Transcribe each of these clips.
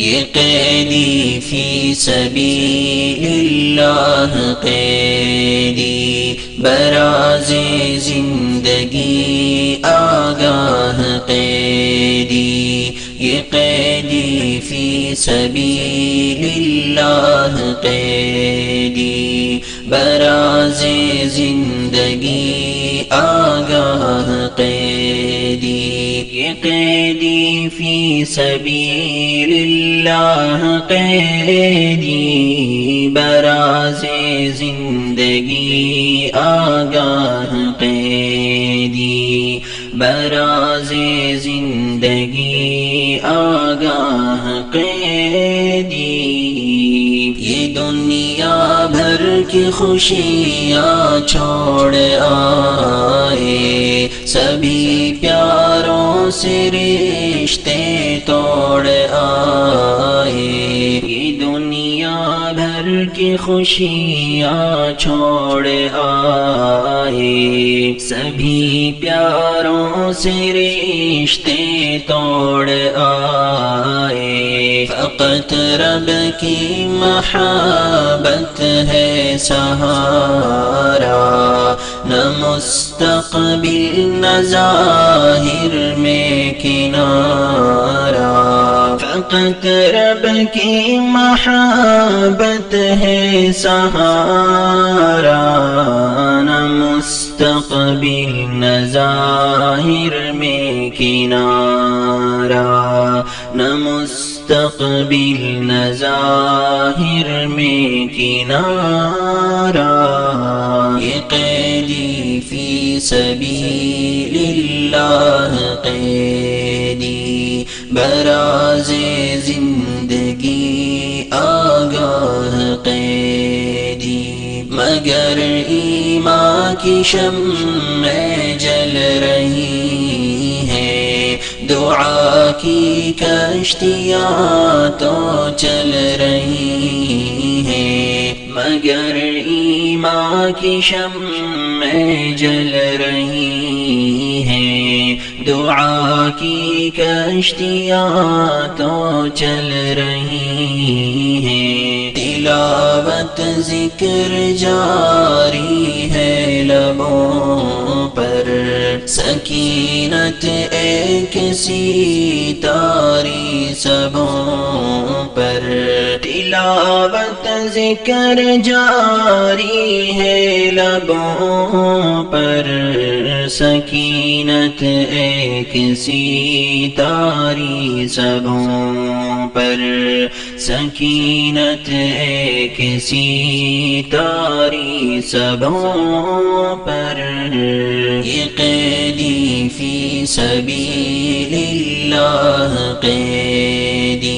یہ قیدی فی سبیل اللہ قیدی براز زندگی آگاہ قیدی یہ قیدی فی سبیل اللہ قیدی براز زندگی آگاہ فی سبیل اللہ قیدی براز زندگی آگاہ قیدی براز زندگی آگاہ قیدی یہ دنیا بھر کی خوشیاں چھوڑ آئے سبھی پیاروں سے رشتے توڑ آئے۔ یہ دنیا بھر کی خوشیاں چھوڑ آئے۔ سبھی پیاروں سے رشتے توڑ آئے۔ فقط رب کی محبت ہے سہارا مستقبل نہ ظاہر میں کنارا فقط رب کی محبت ہے سہارا مستقبل نہ ظاہر میں کنارا نہ مستقبل نہ ظاہر میں کنارا یہ قیدی فی سبیل براز زندگی آگاہ قیدی مگر ایمان کی شمع جل رہی دعا کی کشتیاں تو چل رہی ہیں، مگر ایمان کی شمع جل رہی ہیں۔ دعا کی کشتیاں تو چل رہی ہیں۔ تلاوت ذکر جاری ہے لبوں سکینت ایک سی تاری سبوں تلاوت ذکر جاری ہے لبوں پر سکینت ایک سی تاری سبوں پر سکینت ایک سی تاری سبوں پر یہ قیدی فی سبیل اللہ قیدی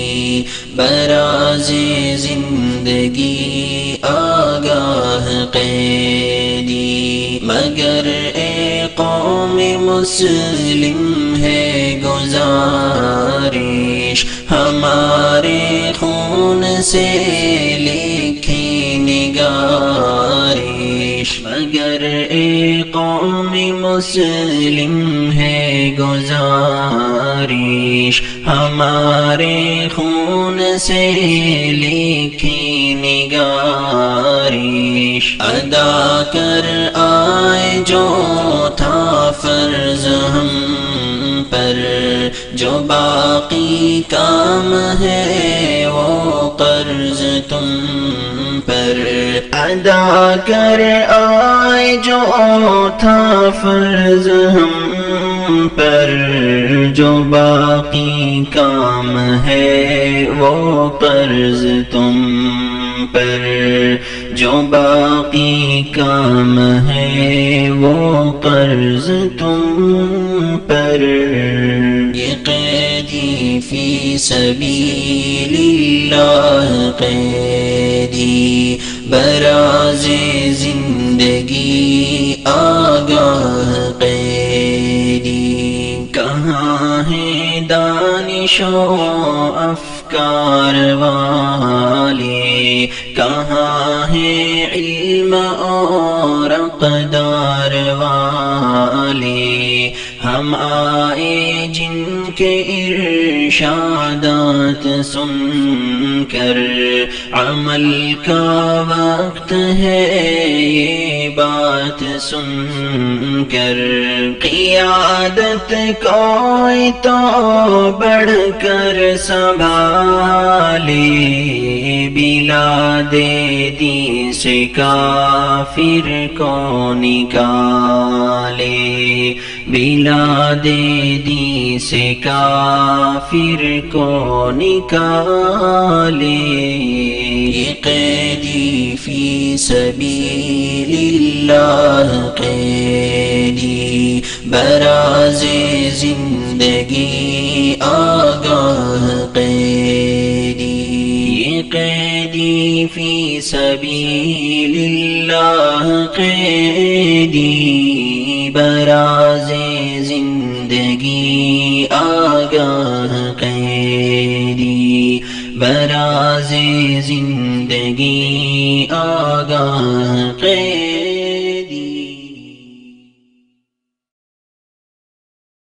براز زندگی آگاہ قیدی، مگر اے قوم مسلم ہے گزارش، ہمارے خون سے لکھی نگارش۔ مگر اے قوم مسلم گزارش ہمارے خون سے لکھی نگارش ادا کر آئے جو تھا فرض ہم پر، جو باقی کام ہے وہ قرض تم پر۔ ادا کر آئے جو تھا فرض ہم پر جو باقی کام ہے وہ قرض تم پر جو باقی کام ہے وہ قرض تم پر یہ قیدی فی سبیل اللہ، قیدی براز زندگی، آگاہ، قیدی ہے دانش و افکار والے کہاں ہے علم اور اقدار والے ہم آئے جن کے ارشادات سن کر عمل کا وقت ہے، یہ بات سن کر قیادت کوئی تو بڑھ کر سنبھالے، بلا دے دی سے کافر کو نکالے۔ بلا دے دی سے کافر کو نکالے قیدی فی سبیل اللہ قیدی براز زندگی آگاہ قیدی یہ قیدی فی سبیل اللہ قیدی براز زندگی آگاہ قیدی براز زندگی آگاہ قیدی۔